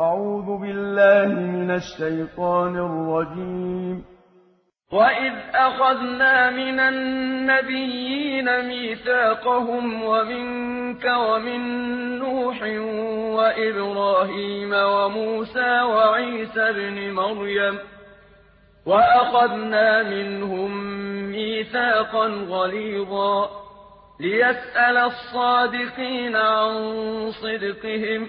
أعوذ بالله من الشيطان الرجيم. وإذ أخذنا من النبيين ميثاقهم ومنك ومن نوح وإبراهيم وموسى وعيسى ابن مريم وأخذنا منهم ميثاقا غليظا ليسأل الصادقين عن صدقهم